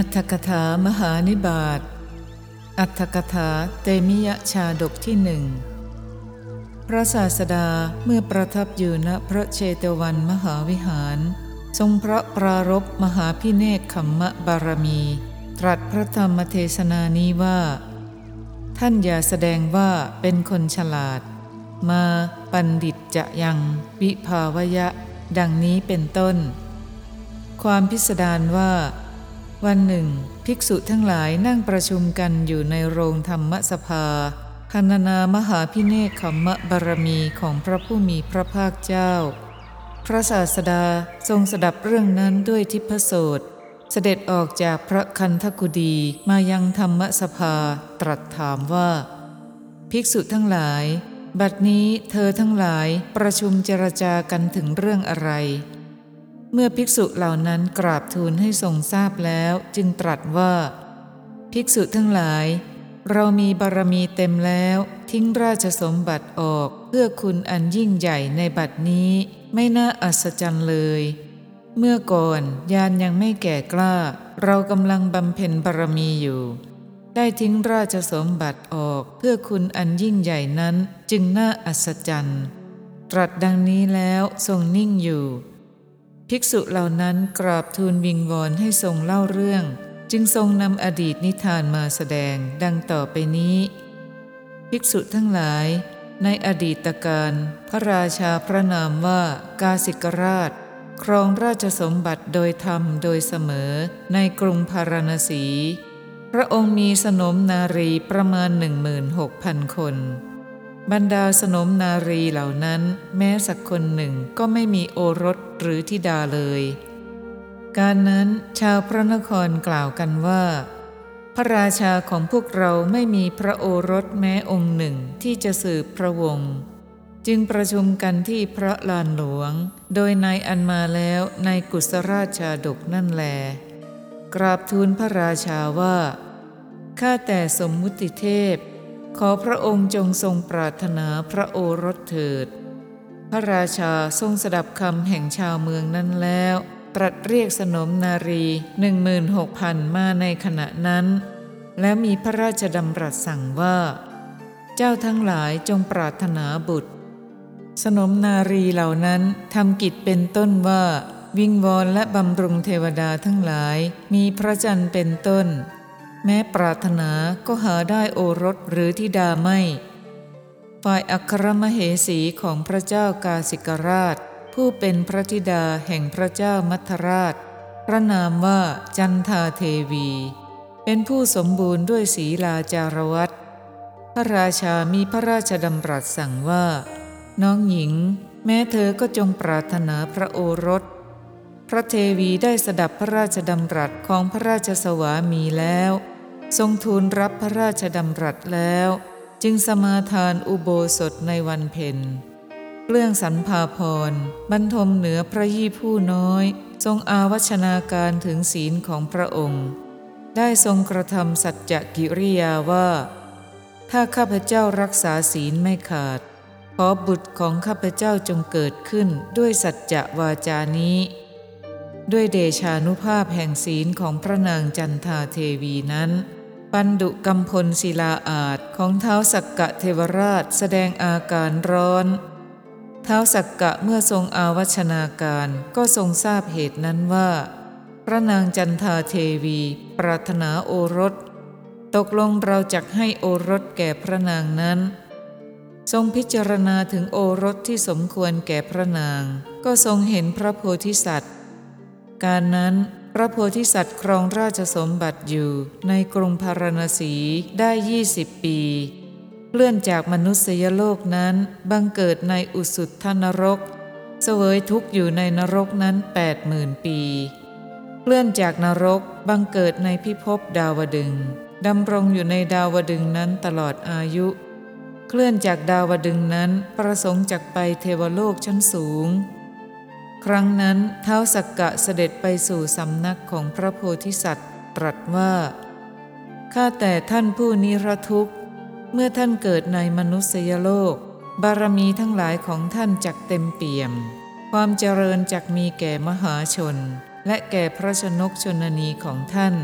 อัตถกถามหานิบาตอัตถกถาเตมิยชาดกที่หนึ่งพระศาสดาเมื่อประทับอยู่ณพระเชตวันมหาวิหาร ทรงพระปรารบมหาพิเนกขมมะบารมี ตรัสพระธรรมเทศนานี้ว่า ท่านอย่าแสดงว่าเป็นคนฉลาด มาปันดิตจะยังวิภาวยะ ดังนี้เป็นต้น ความพิสดารว่า วันหนึ่ง ภิกษุทั้งหลายนั่งประชุมกันอยู่ในโรงธรรมสภาพันนามหาพิเนกขมมะบารมีของพระผู้มีพระภาคเจ้า พระศาสดาทรงสดับเรื่องนั้นด้วยทิพโสตเสด็จออกจากพระคันธกุดีมายังธรรมสภาตรัสถามว่า ภิกษุทั้งหลาย บัดนี้เธอทั้งหลายประชุมเจรจากันถึงเรื่องอะไร เมื่อภิกษุเหล่านั้นกราบทูลให้ทรงทราบแล้วจึงตรัสว่า ภิกษุทั้งหลาย เรามีบารมีเต็มแล้วทิ้งราชสมบัติออกเพื่อคุณอันยิ่งใหญ่ในบัดนี้ไม่น่าอัศจรรย์เลย เมื่อก่อนยานยังไม่แก่กล้า เรากำลังบำเพ็ญบารมีอยู่ ได้ทิ้งราชสมบัติออกเพื่อคุณอันยิ่งใหญ่นั้นจึงน่าอัศจรรย์ ตรัสดังนี้แล้วทรงนิ่งอยู่ ภิกษุเหล่านั้นกราบทูลวิงวอนให้ทรงเล่าเรื่อง จึงทรงนำอดีตนิทานมาแสดงดังต่อไปนี้ ภิกษุทั้งหลาย ในอดีตการพระราชาพระนามว่ากาสิกราช ครองราชสมบัติโดยธรรมโดยเสมอในกรุงพาราณสี พระองค์มีสนมนารีประมาณหนึ่งหมื่นหกพันคน บรรดาสนมนารีเหล่านั้นแม้สักคนหนึ่งก็ไม่มีโอรสหรือธิดาเลย การนั้นชาวพระนครกล่าวกันว่า พระราชาของพวกเราไม่มีพระโอรสแม้องค์หนึ่งที่จะสืบพระวงศ์จึงประชุมกันที่พระลานหลวง โดยนายอันมาแล้วในกุศราชาดกนั่นแล กราบทูลพระราชาว่า ข้าแต่สมมุติเทพ ขอพระองค์จงทรงปรารถนาพระโอรสเถิด พระราชาทรงสดับคำแห่งชาวเมืองนั้นแล้ว ตรัสเรียกสนมนารีหนึ่งมืนหกพันมาในขณะนั้น แล้วมีพระราชดำรัสสั่งว่า เจ้าทั้งหลายจงปรารถนาบุตร สนมนารีเหล่านั้นทำกิจเป็นต้นว่า วิงวอนและบำรุงเทวดาทั้งหลายมีพระจันทร์เป็นต้น แม้ปรารถนาก็หาได้โอรสหรือธิดาไม่ ฝ่ายอัครมเหสีของพระเจ้ากาสิกราช ผู้เป็นพระธิดาแห่งพระเจ้ามัทราช พระนามว่าจันทาเทวี เป็นผู้สมบูรณ์ด้วยศีลาจารวัตพระราชามีพระราชดำรัสสั่งว่า น้องหญิง แม้เธอก็จงปรารถนาพระโอรส พระเทวีได้สดับพระราชดำรัสของพระราชสวามีแล้ว ทรงทูลรับพระราชดำรัสแล้ว จึงสมาทานอุโบสถในวันเพ็ญเรื่องสรรพาพรบรรทมเหนือพระยี่ผู้น้อย ทรงอาวัชนาการถึงศีลของพระองค์ ได้ทรงกระทำสัจจกิริยาว่า ถ้าข้าพเจ้ารักษาศีลไม่ขาด ขอบุตรของข้าพเจ้าจงเกิดขึ้นด้วยสัจจะวาจานี้ ด้วยเดชานุภาพแห่งศีลของพระนางจันทาเทวีนั้น ปันดุกำพลศิลาอาจของเท้าสักกะเทวราชแสดงอาการร้อน เท้าสักกะเมื่อทรงอาวัชนาการก็ทรงทราบเหตุนั้นว่า พระนางจันทาเทวี ปรารถนาโอรส ตกลงเราจะให้โอรสแก่พระนางนั้น ทรงพิจารณาถึงโอรสที่สมควรแก่พระนาง ก็ทรงเห็นพระโพธิสัตว์ การนั้นพระโพธิสัตว์ครองราชสมบัติอยู่ในกรุงพาราณสีได้ยี่สิบปี เลื่อนจากมนุษยโลกนั้นบังเกิดในอุสุทธนรก เสวยทุกข์อยู่ในนรกนั้นแปดหมื่นปีเลื่อนจากนรกบังเกิดในพิภพดาวดึงดำรงอยู่ในดาวดึงนั้นตลอดอายุ เคลื่อนจากดาวดึงนั้นประสงค์จากไปเทวโลกชั้นสูง ครั้งนั้นเท้าสักกะเสด็จไปสู่สำนักของพระโพธิสัตว์ ตรัสว่า ข้าแต่ท่านผู้นิรทุกข์ เมื่อท่านเกิดในมนุษยโลก บารมีทั้งหลายของท่านจักเต็มเปี่ยม ความเจริญจักมีแก่มหาชน และแก่พระชนกชนนีของท่าน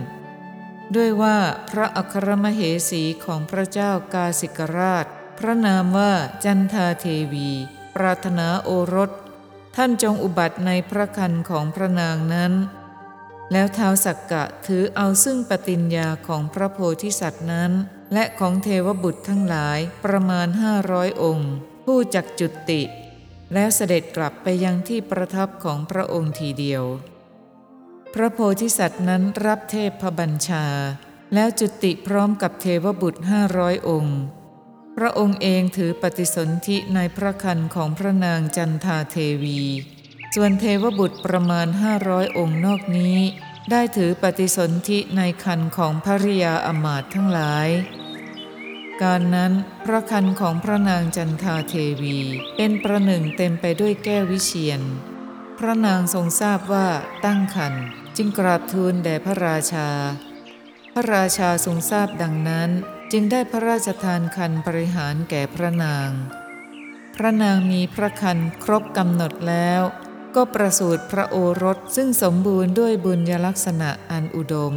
ด้วยว่าพระอัครมเหสีของพระเจ้ากาสิกราช พระนามว่าจันทาเทวี ปรารถนาโอรส ท่านจงอุบัติในพระคันของพระนางนั้น แล้วเท้าสักกะถือเอาซึ่งปฏิญญาของพระโพธิสัตว์นั้น และของเทวบุตรทั้งหลายประมาณห้าร้อยองค์ ผู้จักจุติ แล้วเสด็จกลับไปยังที่ประทับของพระองค์ทีเดียว พระโพธิสัตว์นั้นรับเทพพบัญชา แล้วจุติพร้อมกับเทวบุตรห้าร้อยองค์ พระองค์เองถือปฏิสนธิในพระคันของพระนางจันทาเทวี ส่วนเทวบุตรประมาณห้าร้อยองค์นอกนี้ ได้ถือปฏิสนธิในคันของภริยาอมาตทั้งหลาย การนั้นพระคันของพระนางจันทาเทวีเป็นประหนึ่งเต็มไปด้วยแก้ววิเชียน พระนางทรงทราบว่าตั้งคันจึงกราบทูลแด่พระราชา พระราชาทรงทราบดังนั้น จึงได้พระราชทานคันบริหารแก่พระนาง พระนางมีพระคันครบกำหนดแล้ว ก็ประสูติพระโอรสซึ่งสมบูรณ์ด้วยบุญยลักษณะอันอุดม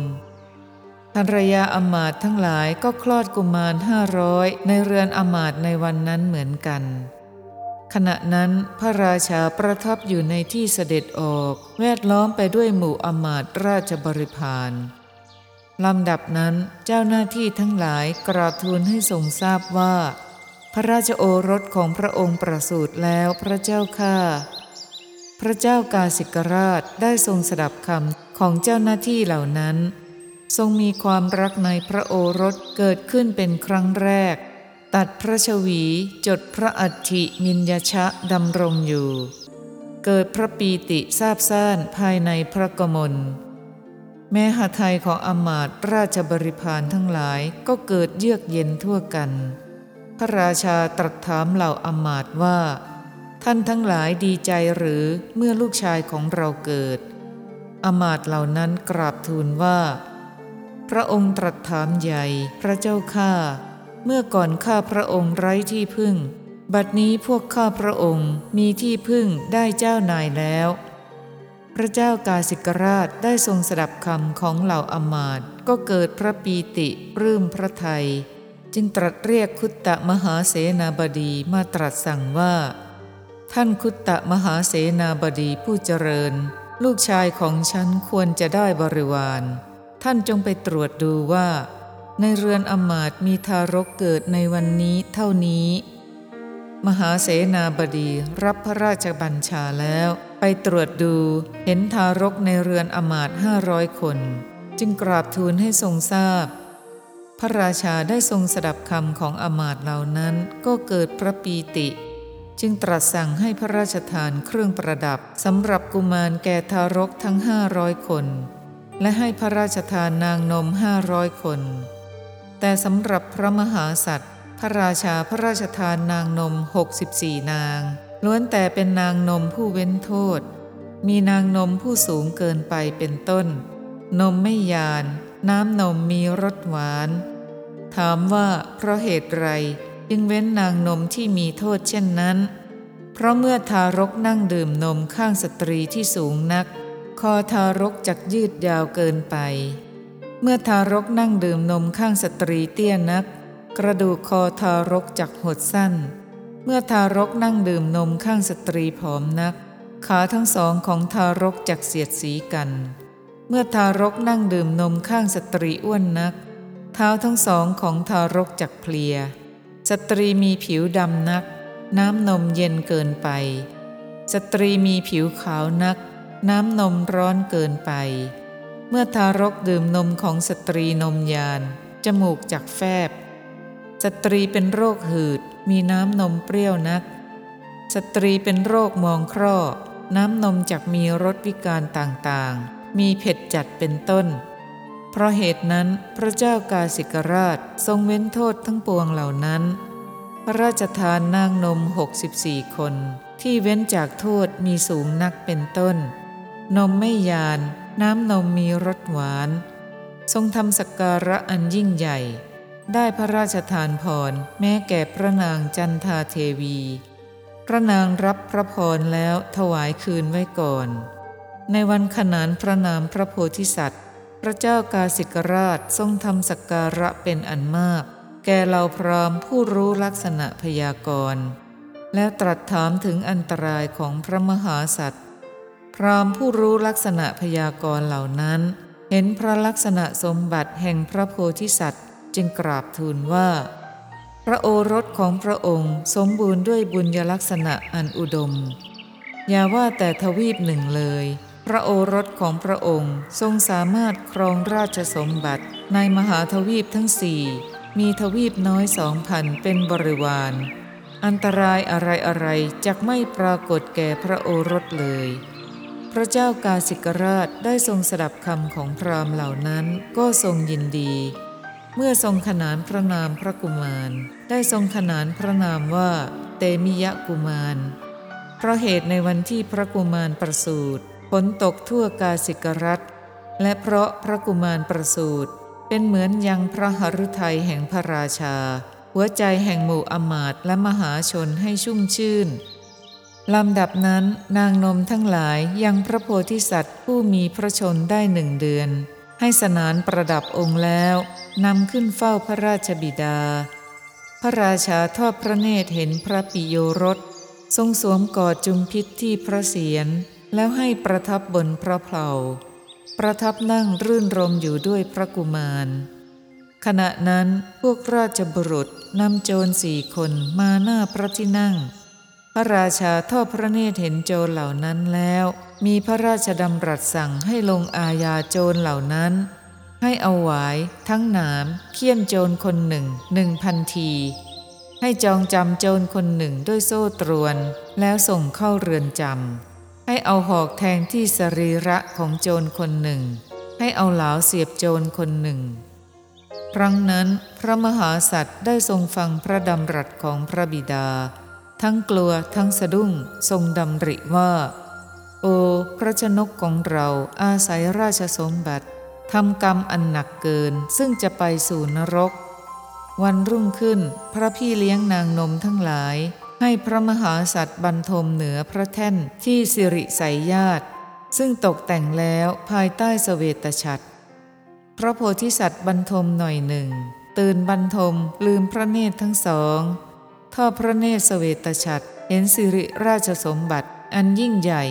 ภรรยาอมาตทั้งหลายก็คลอดกุมารห้าร้อยในเรือนอมาตในวันนั้นเหมือนกัน ขณะนั้นพระราชาประทับอยู่ในที่เสด็จออก แวดล้อมไปด้วยหมู่อมาตราชบริพาร ลำดับนั้นเจ้าหน้าที่ทั้งหลายกราบทูลให้ทรงทราบว่า พระราชโอรสของพระองค์ประสูติแล้วพระเจ้าข้าพระเจ้ากาสิกราชได้ทรงสดับคำของเจ้าหน้าที่เหล่านั้น ทรงมีความรักในพระโอรสเกิดขึ้นเป็นครั้งแรก ตัดพระชวีจดพระอัฐิมินยชะดำรงอยู่ เกิดพระปีติทราบซ่านภายในพระกมล แม้หาไทยของอมาตราชบริพารทั้งหลายก็เกิดเยือกเย็นทั่วกัน พระราชาตรัสถามเหล่าอมาตว่า ท่านทั้งหลายดีใจหรือเมื่อลูกชายของเราเกิด อมาตเหล่านั้นกราบทูลว่า พระองค์ตรัสถามใหญ่พระเจ้าข้าเมื่อก่อนข้าพระองค์ไร้ที่พึ่ง บัดนี้พวกข้าพระองค์มีที่พึ่งได้เจ้านายแล้ว พระเจ้ากาสิกราชได้ทรงสดับคำของเหล่าอมาตก็เกิดพระปีติปลื้มพระไทย จึงตรัสเรียกคุตตะมหาเสนาบดีมาตรัสสั่งว่า ท่านคุตตะมหาเสนาบดีผู้เจริญ ลูกชายของฉันควรจะได้บริวาร ท่านจงไปตรวจดูว่า ในเรือนอมาตมีทารกเกิดในวันนี้เท่านี้ มหาเสนาบดีรับพระราชบัญชาแล้ว ตรวจดูเห็นทารกในเรือนอมาตห้าร้อยคน จึงกราบทูลให้ทรงทราบ พระราชาได้ทรงสดับคำของอมาตเหล่านั้นก็เกิดพระปีติ จึงตรัสสั่งให้พระราชทานเครื่องประดับสำหรับกุมารแก่ทารกทั้งห้าร้อยคน และให้พระราชทานนางนมห้าร้อยคน แต่สำหรับพระมหาสัตว์พระราชาพระราชทานนางนม 64 นาง ล้วนแต่เป็นนางนมผู้เว้นโทษ มีนางนมผู้สูงเกินไปเป็นต้น นมไม่ยาน น้ำนมมีรสหวาน ถามว่าเพราะเหตุไรจึงเว้นนางนมที่มีโทษเช่นนั้น เพราะเมื่อทารกนั่งดื่มนมข้างสตรีที่สูงนัก คอทารกจักยืดยาวเกินไป เมื่อทารกนั่งดื่มนมข้างสตรีเตี้ยนัก กระดูกคอทารกจักหดสั้น เมื่อทารกนั่งดื่มนมข้างสตรีผอมนัก ขาทั้งสองของทารกจักเสียดสีกัน เมื่อทารกนั่งดื่มนมข้างสตรีอ้วนนัก เท้าทั้งสองของทารกจักเพลีย สตรีมีผิวดำนัก น้ำนมเย็นเกินไป สตรีมีผิวขาวนัก น้ำนมร้อนเกินไป เมื่อทารกดื่มนมของสตรีนมยาน จมูกจักแฟบ สตรีเป็นโรคหืด มีน้ำนมเปรี้ยวนัก สตรีเป็นโรคมองคร่อ น้ำนมจักมีรสวิการต่างๆ มีเผ็ดจัดเป็นต้น เพราะเหตุนั้นพระเจ้ากาสิกราชทรงเว้นโทษทั้งปวงเหล่านั้น พระราชทานนางนม 64 คน ที่เว้นจากโทษมีสูงนักเป็นต้น นมไม่ยาน น้ำนมมีรสหวาน ทรงทำสักการะอันยิ่งใหญ่ ได้พระราชทานพรแม้แก่พระนางจันทาเทวี พระนางรับพระพรแล้วถวายคืนไว้ก่อน ในวันขนานพระนามพระโพธิสัตว์ พระเจ้ากาสิกราชทรงทำสักการะเป็นอันมาก แก่เราพรามผู้รู้ลักษณะพยากรณ์แล้วตรัสถามถึงอันตรายของพระมหาสัตว์ พรามผู้รู้ลักษณะพยากรณ์เหล่านั้น เห็นพระลักษณะสมบัติแห่งพระโพธิสัตว์ จึงกราบทูลว่า พระโอรสของพระองค์สมบูรณ์ด้วยบุญยลักษณะอันอุดม อย่าว่าแต่ทวีปหนึ่งเลย พระโอรสของพระองค์ทรงสามารถครองราชสมบัติในมหาทวีปทั้งสี่มีทวีปน้อยสองพันเป็นบริวาร อันตรายอะไรอะไรจะไม่ปรากฏแก่พระโอรสเลย พระเจ้ากาสิกราชได้ทรงสดับคำของพราหมณ์เหล่านั้นก็ทรงยินดี เมื่อทรงขนานพระนามพระกุมาร ได้ทรงขนานพระนามว่าเตมิยะกุมาร เพราะเหตุในวันที่พระกุมารประสูติฝนตกทั่วกาสิกรัฐ และเพราะพระกุมารประสูติเป็นเหมือนยังพระหฤทัยแห่งพระราชา หัวใจแห่งหมู่อมาตและมหาชนให้ชุ่มชื่นลำดับนั้นนางนมทั้งหลายยังพระโพธิสัตว์ผู้มีพระชนได้หนึ่งเดือน ให้สนานประดับองค์แล้วนำขึ้นเฝ้าพระราชบิดา พระราชาทอดพระเนตรเห็นพระปิโยรส ทรงสวมกอดจุมพิษที่พระเศียรแล้วให้ประทับบนพระเพลาประทับนั่งรื่นรมอยู่ด้วยพระกุมาร ขณะนั้นพวกราชบุรุษนำโจรสี่คนมาหน้าพระที่นั่ง ระราชาทอดพระเนตรเห็นโจรเหล่านั้นแล้ว มีพระราชดำรัสสั่งให้ลงอาญาโจรเหล่านั้น ให้เอาหวายทั้งหนามเคี่ยนโจรคนหนึ่งหนึ่งพันที ให้จองจำโจรคนหนึ่งด้วยโซ่ตรวน แล้วส่งเข้าเรือนจำให้เอาหอกแทงที่สรีระของโจรคนหนึ่ง ให้เอาเหลาเสียบโจรคนหนึ่งครั้งนั้นพระมหาสัตว์ได้ทรงฟังพระดำรัสของพระบิดา ทั้งกลัวทั้งสะดุ้งทรงดำริว่า โอพระชนกของเราอาศัยราชสมบัติทำกรรมอันหนักเกินซึ่งจะไปสู่นรก วันรุ่งขึ้นพระพี่เลี้ยงนางนมทั้งหลาย ให้พระมหาสัตว์บรรทมเหนือพระแท่นที่สิริสายญาติ ซึ่งตกแต่งแล้วภายใต้สเวตฉัตรพระโพธิสัตว์บรรทมหน่อยหนึ่ง ตื่นบรรทมลืมพระเนตรทั้งสอง ทอดพระเนตรสเวตฉัตรเห็นสิริราชสมบัติอันยิ่งใหญ่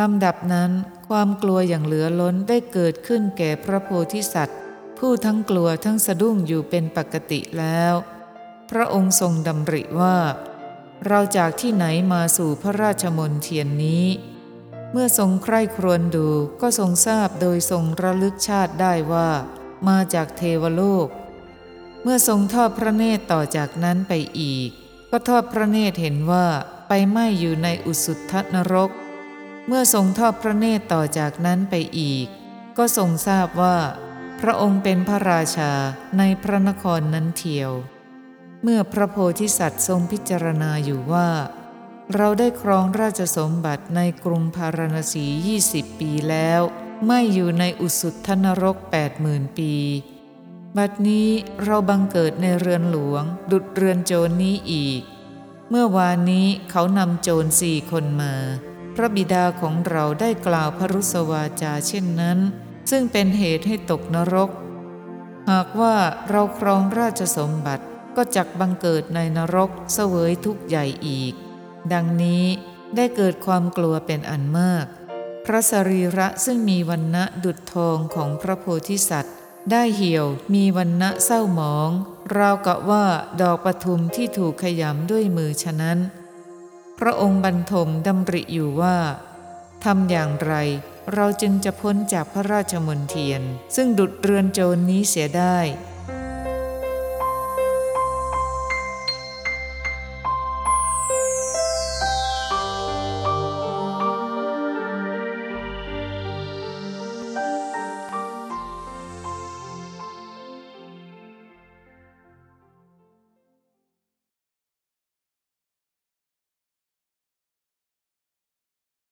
ลำดับนั้นความกลัวอย่างเหลือล้นได้เกิดขึ้นแก่พระโพธิสัตว์ ผู้ทั้งกลัวทั้งสะดุ้งอยู่เป็นปกติแล้ว พระองค์ทรงดำริว่า เราจากที่ไหนมาสู่พระราชมนเทียนนี้ เมื่อทรงใคร่ครวญดูก็ทรงทราบโดยทรงระลึกชาติได้ว่า มาจากเทวโลก เมื่อทรงทอดพระเนตรต่อจากนั้นไปอีก ก็ทอดพระเนตรเห็นว่าไปไหม้อยู่ในอุสุทธนรก เมื่อทรงทอดพระเนตรต่อจากนั้นไปอีก ก็ทรงทราบว่า พระองค์เป็นพระราชาในพระนครนั้นเทียว เมื่อพระโพธิสัตว์ทรงพิจารณาอยู่ว่า เราได้ครองราชสมบัติในกรุงพาราณสียี่สิบปีแล้ว ไม่อยู่ในอุสุทธนรกแปดหมื่นปี บัดนี้เราบังเกิดในเรือนหลวง ดุดเรือนโจรนี้อีก เมื่อวานนี้เขานำโจรสี่คนมา พระบิดาของเราได้กล่าวพรุสวาจาเช่นนั้น ซึ่งเป็นเหตุให้ตกนรก หากว่าเราครองราชสมบัติก็จักบังเกิดในนรกเสวยทุกข์ใหญ่อีก ดังนี้ได้เกิดความกลัวเป็นอันมาก พระสรีระซึ่งมีวันณะดุจทองของพระโพธิสัตว์ ได้เหี่ยวมีวันณะเศร้าหมอง ราวกับว่าดอกปทุมที่ถูกขยำด้วยมือฉะนั้น พระองค์บรรทมดำริอยู่ว่าทำอย่างไรเราจึงจะพ้นจากพระราชมนเทียน ซึ่งดุดเรือนโจรนนี้เสียได้